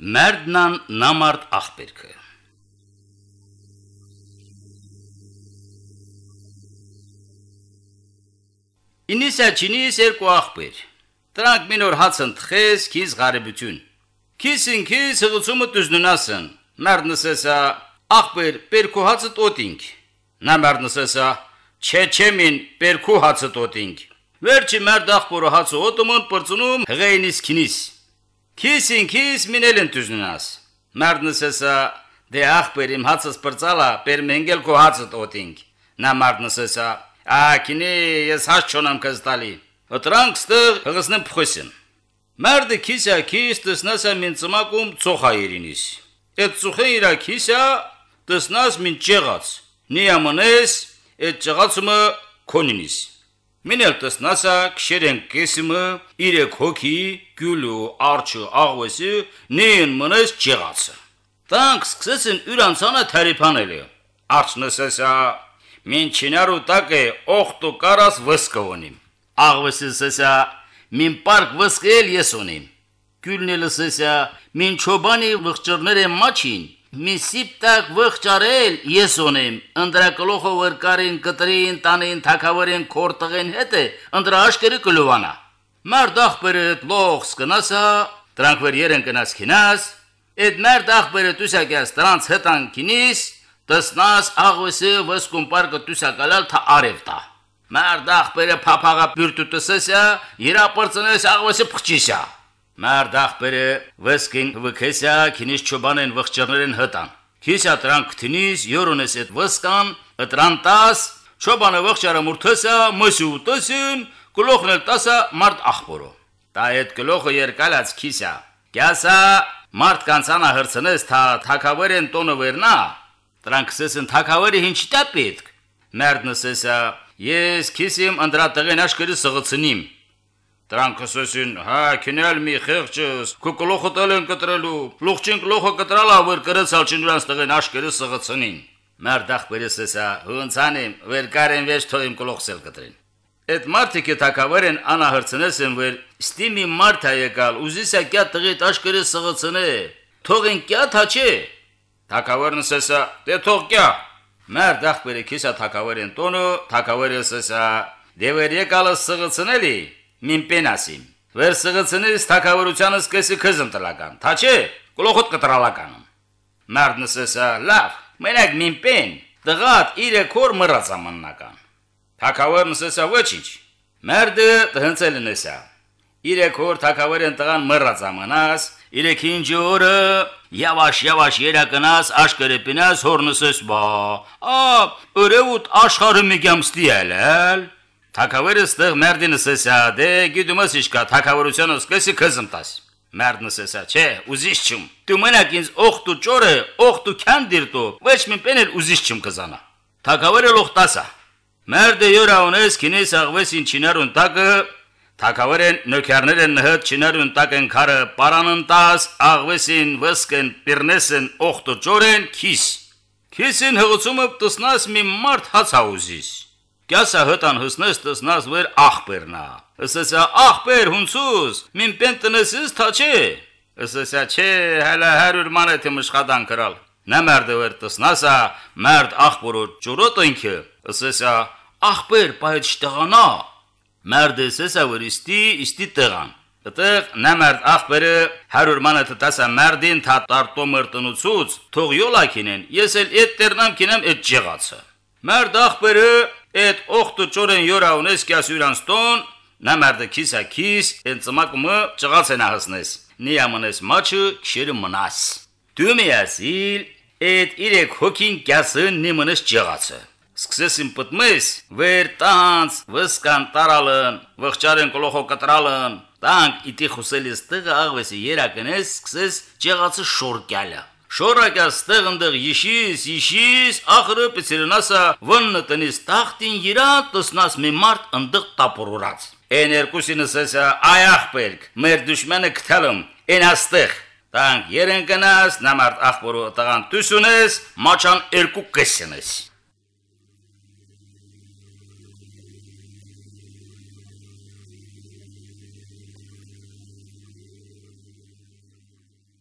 Մերդնան նամարդ աղբերքը Ինիսա չինիս երկու աղբեր։ Դրանք մինոր հացն թխես քիզ ღարեբություն։ Քիսին քիս հղուցումը դուզնունասն։ Մերնսեսա աղբեր պերկու հացը տոտինք։ Նա մերնսեսա չէ չեմին պերկու հացը տոտինք։ Վերջի մերդ աղբորը հացը օտոման պրծնում հղեինիս քինիս։ Քիսին քիս մինել են դուզնունաս։ Մերնսեսա դե աղբեր իմ հացս պրծալա պեր մենգել քո հացը տոտինք։ Նա մերնսեսա Ակինի ես հաշ չոնամ կստալի։ Ըտրանք ստեղ հղսնեմ փխոսին։ Մերդը քիսա քիս տեսնասա մին ծմակում ծոխա երինիս։ Այդ ծոխը իրա քիսա տեսնաս մին ճեղած։ Նիամնես այդ ճեղածումը քոնինիս։ Մինել տեսնասա քշերեն կեսիմը իրեք հոգի գյուլու արչը աղվեսի նին մնես ճեղածը։ Տանք սկսեցին յուրանցանը թարիփանել։ Արչնսեսա Մին չինարու տակ է օխտու կարաս վսկովոնիմ։ Աղվեսսեսա մին պարկ վսկել ես ունիմ։ Գյուլնելսեսա մին չոբանի վղճրները մաչին։ Մի սիպտակ վղճարել ես ունիմ։ Անդրակլոխը վրկարին կտրին տանին թակավարին կորտղեն հետ է անդրա աշկերը կլուվանա։ Մարդ ախբերը լող սկնասա, դրանք վեր երեն կնաս քինաս, այդ մարդ ախբերը դուսակյաս դրանց հետան քինիս, Տեսնաս աղվեսը վսկում պարկը տուսակալալ թա արևտա։ Մար դախպերը փափաղա բյուրտուտսեսա, երապրծնես աղվեսը փխչիսա։ Մար դախպերը վսկին վքեսա, քինիս չոբանեն վղճերներեն հտան։ Քիսա տրանք քթինիս յորոնես այդ վսկան, ըտրանտաս, չոբանը վղճարը մուրթեսա, մսու տսին, գլոխն էլ տասա մարդ ախբորո։ Դա այդ գլոխը երկալած քիսա։ Կյասա մարդ կանցանա հրցնես թա թակավերեն տոնը վերնա, Դրանք սեսն թակավերի ինչ տա պետք։ Մերդնսեսա ես քիսիմ անդրատեղեն աշկերը սղծնիմ։ Դրանք սեսին հա քնել մի խեղճս կոկլոխը տալեն կտրելու։ Լուղջին կլոխը կտրալա վեր կրեցալ չնուրանց տղեն աշկերը սղծնին։ Մերդախ բերեսեսա հունցանիմ վեր կարեն վեճ թոյիմ կլոխսել կտրին։ Այդ մարդիկը թակավերեն անահրցնեսն վեր ստիմի մարդ է եկալ ուզիսա կյա տղիտ աշկերը սղծնե։ Թողին կյա թաչե Թակավերն սեսա դե թող կյա։ Մեր դախբերը քիսա թակավերեն տոնը, թակավերը սեսա դևեր եկալը սղծնելի մին պենասիմ։ Վեր սղծնելիս թակավերությանս կեսի քզմ տրական։ Թա չէ, գլոխոտ կտրալական։ Մերդն սեսա լավ, մենակ մին պեն, դղատ իրե կոր մռած ամաննական։ Թակավերն սեսա ոչինչ։ Մերդը տհնցել նեսա։ Իրե կոր թակավերեն տղան մռած ամանաս, իրեքին ջորը Yavaş yavaş yerə qınaz, aşqırı binəz, hornusuz ba. A, ürevut aşqarı migamsli ələl. Թակավերը ստեղ մերդինը սեսա, դե գիտում ես իշկա, թակավորությունը սկսի քզմտաս։ Մերդնը սեսա, չէ, ուզիշ չում։ Դու մենակ ինձ օխտու ճորը, օխտու քանդիր դու, ոչ մին պենել ուզիշ չում կզանա։ Թակավերը լոխտասա։ Մերդը յուրա ունես քինես աղվես ինչիներուն տակը Թակավերեն նոքերներեն նհդ չիներուն տակեն քարը պարանընտաս աղվեսին վսկեն պիրնեսեն օխտո ճորեն քիս քիսին հղուցումը տսնաս մի մարդ հացաուզիս Կյասա հտան հսնես տսնաս վեր ախպերնա Ասեսա ախպեր հունցուս մին պեն տնեսիս թաչե Ասեսա չէ հələ հərür մանեթի մշխադան կրալ Նա մերդը վեր տսնասա մերդ ախպորո ճորոտ ինքը Ասեսա ախպեր պայդ շտղանա Մերդես էսա որ իստի իստի տղան։ Այդտեղ նամարդ ախբերը հարյուր մանա տասա մերդին թա տարտո մրտնուցուց թող յոլակինեն ես էլ այդ տերնամ կինեմ այդ ջեղացը մերդ ախբերը այդ օխտը ճորեն յորա ունես կասյուրանստոն նամարդը քիսա քիս այն ծմակումը ջեղացենահսնես նիամնես մաչը քշերը մնաս դու միասիլ այդ իրեք հոգին կասն նիմնես ջեղացը սկսեցին պատմես, վեր տանց, վսկան տարալն, վղճարեն կլոխո կտրալն, տանք իտի խուսելիս տղը աղվեսի երակնես, սկսես ճեղացը շորկյալը։ Շորակա ստեղ ընդեղ իշիս, իշիս, ախրը պիցերնասա վննը տնիս տախտին իրա տսնաս մի մարդ ընդեղ տապորուրած։ Են երկուսինս էսա այախ պերք, մեր դուշմանը կթալում, են աստեղ։ Տանք երեն կնաս, նամարդ ախբորու տղան տուսունես, մաչան երկու կեսինես։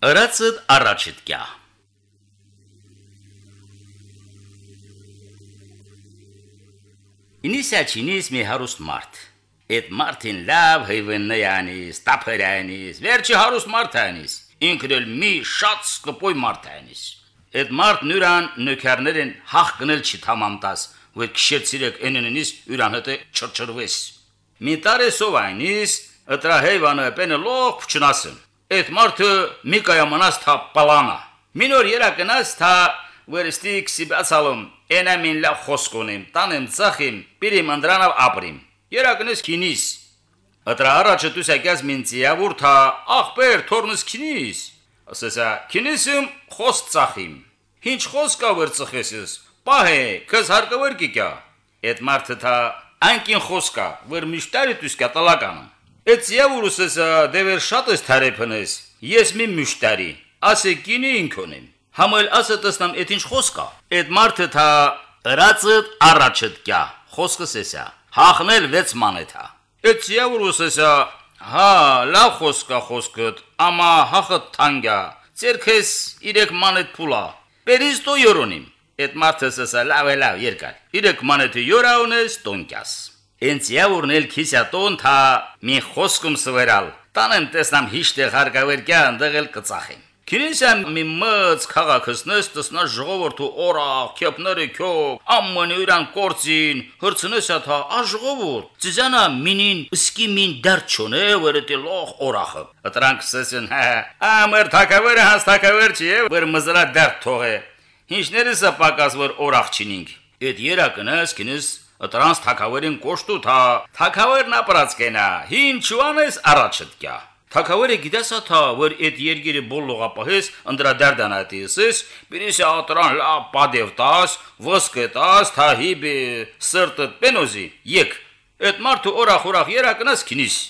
Ըրացդ առաջիդ կյա Ինիսա չինիս մի հարուստ մարդ Այդ մարդին լավ հեյվեննյանից, տափերյանից, վերջի հարուստ մարդյանից, ինքն էլ մի շատ սկպոյ մարդյանից։ Այդ մարդ նուրան նոքարներեն հախ գնել չի թամամտաս, որ քշեցիրեք ենենից յուրան հետը չրչրվես։ Մի տարե սովայնից ըտրա հեյվանը պենը լող փչնասն։ Այդ մարդը մի կայամանաս թա պալանա։ Մինոր երակնաս թա վերստիկ սիբացալում, ենամին լավ խոսքոնիմ, տանեմ ծախիմ, պիրիմ անդրանավ ապրիմ։ Երակնես քինիս։ Ատրա առաջը դու սակյաս մինցիավուր թա ախպեր թորնս քինիս։ Ասեսա քինիսում խոս ծախիմ։ Ինչ խոսքա վր ծխեսես։ Պահե, քս հարկավոր կիկա։ Այդ մարդը թա անքին խոսքա, վր միշտարի դու սկատալականը։ Այդ զիավուրուսեսա դևեր շատ ես թարեփնես։ Ես մի միշտարի։ Ասե քինի ինքոնեմ։ Համել ասը տեսնամ այդ ինչ խոսքա։ Այդ մարդը թա ըրացը առաջդ կյա։ Խոսքս էսա հախնել 6 մանեթա։ Էդ սիավուրուսեսա, հա, լավ խոսքա խոսքդ, ամա հախտ թանգա, ցերքես 3 մանեթ փուլա։ Պերիս տո յորոնիմ։ Էդ մարդս ասա լավ է լավ երկար։ 3 մանեթը յորաունես տոնկյաս։ Էնց յավուրնել քիսյատոն թա մի խոսքում սվերալ։ Տանեմ տեսնամ հիշտեղ հարգավեր կյան դղել կծախին։ Քինիսան մի մած քաղաքսնես տսնա ժողովրդու օրա քեփները քո ամմանը իրան կորցին հրցնեսա թա աժողովուրդ ծիզանա մինին սկի մին դարչոնե վրտի լող օրախը ըտրանք սեսեն հա ամեր թակավերը հաստակավեր չի վր մզրա դար թողե ինչներսը պակաս որ օրախ չինինք այդ երակնես քինիս Ատրանց թակավերին կոշտու թա, թակավերն ապրած կենա, ինչու անես առաջդ կյա։ Թակավերը գիտես թա, որ այդ երգերը բոլող ապահես ընդրադարդան ատիսես, բինիսի ատրան լա падև տաս, ոսկե տաս, թա հիբի սրտը պենոզի, եկ, այդ մարդու օրախորախ երակնաս քինիս։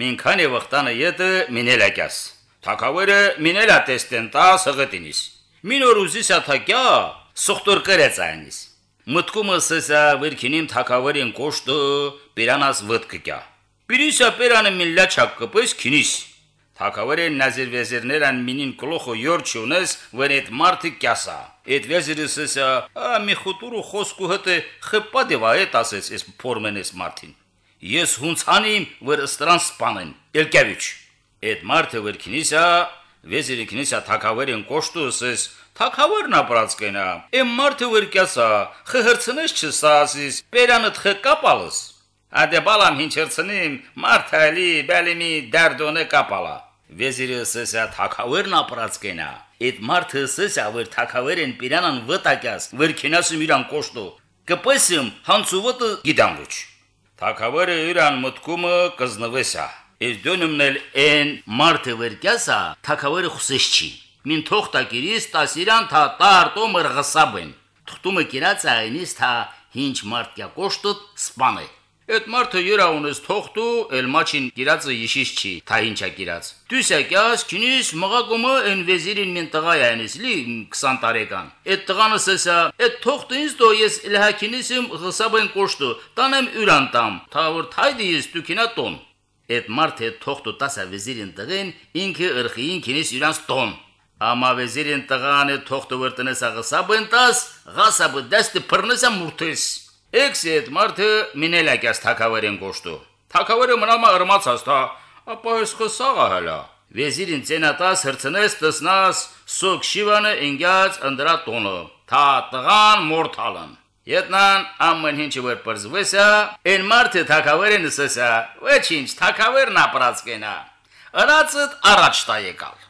Մինքան է վղտանը ետը մինելակյաս։ Թակավերը մինելա տեստենտա սղտինիս։ Մինորուզի սաթակյա սոխտոր կրեցանիս այնիս, մտկումը սեսա վիրքինիմ թակավերին կոշտը, պիրանաս վտկկյա, Բիրիսա պերանը միլլաչակ կպես քինիս, Թակավերեն նազիր վեզիրներան մինին կլոխո յորջունես, որ այդ մարդը կյասա։ Այդ վեզիրսսա ա մի խուտուրու խոսքու հտը խպա դեվա է տասես էս փորմենես մարդին։ Ես հունցանիմ, որ ըստրանց սպանեն։ Էլկավիչ։ Այդ մարդը որ քնիսա, վեզիրի քնիսա թակավերեն կոշտուսես, թակավերն ապրած կենա։ Էմ մարդը որ կյասա, խհրցնես չսասիս, պերանդ խկապալս։ Ադե բալամ հինչերցնիմ, մարդալի, բալիմի դարդոնը կապալա։ Վեզիրը սեսա թակավերն ապրած կենա։ Այդ մարդը սեսա վեր թակավերեն պիրանան վտակյաս, վեր քենասում իրան կոշտո։ Կպեսում հանցուվտը գիդանգուչ։ Թակավերը իրան մտկումը կզնվեսա։ Ես դոնումնել են մարդը վերկյասա, թակավերը խուսես չի։ Մին թողտակիրիս տասիրան թա տարտո մրղսաբեն։ Թղտումը կիրած այնից թա հինչ մարդկյա կոշտոտ սպանը։ Այդ մարդը յուրաունես թողտու էլ մաչին գիրածը իշիշ չի, թա ինչա գիրած։ Դուսակյաս քինիս մղակոմը են վեզիրին մեն տղա յանես լի 20 տարեկան։ Այդ տղանս էսա, այդ թողտը ինձ դո ես լհակինիսիմ հսաբեն կոշտու, տանեմ յուրանտամ, թա որ թայդիս դուքինա տոն։ Այդ մարդը թողտու տասա վեզիրին տղեն ինքը ըրխին քինիս յուրանց տոն։ Ամա վեզիրին տղանը թողտու վրտնես աղսաբեն տաս, ղասաբը դաստը պրնեսա մուրթես։ Էքսի այդ մարդը մինելակյաս թակավերեն կոշտու։ Թակավերը մնամա ըրմացած թա, ապա ես խսաղա հալա։ Վեզիրին ցենատաս հրցնես տսնաս սոկ շիվանը ինգյաց անդրա տոնը։ Թա տղան մորթալն։ Ետնան ամեն ինչը որ պրզվեսա, են մարդը թակավերեն սեսա, ոչինչ, թակավերն ապրած կենա։ Ըրացդ առաջ տա եկալ։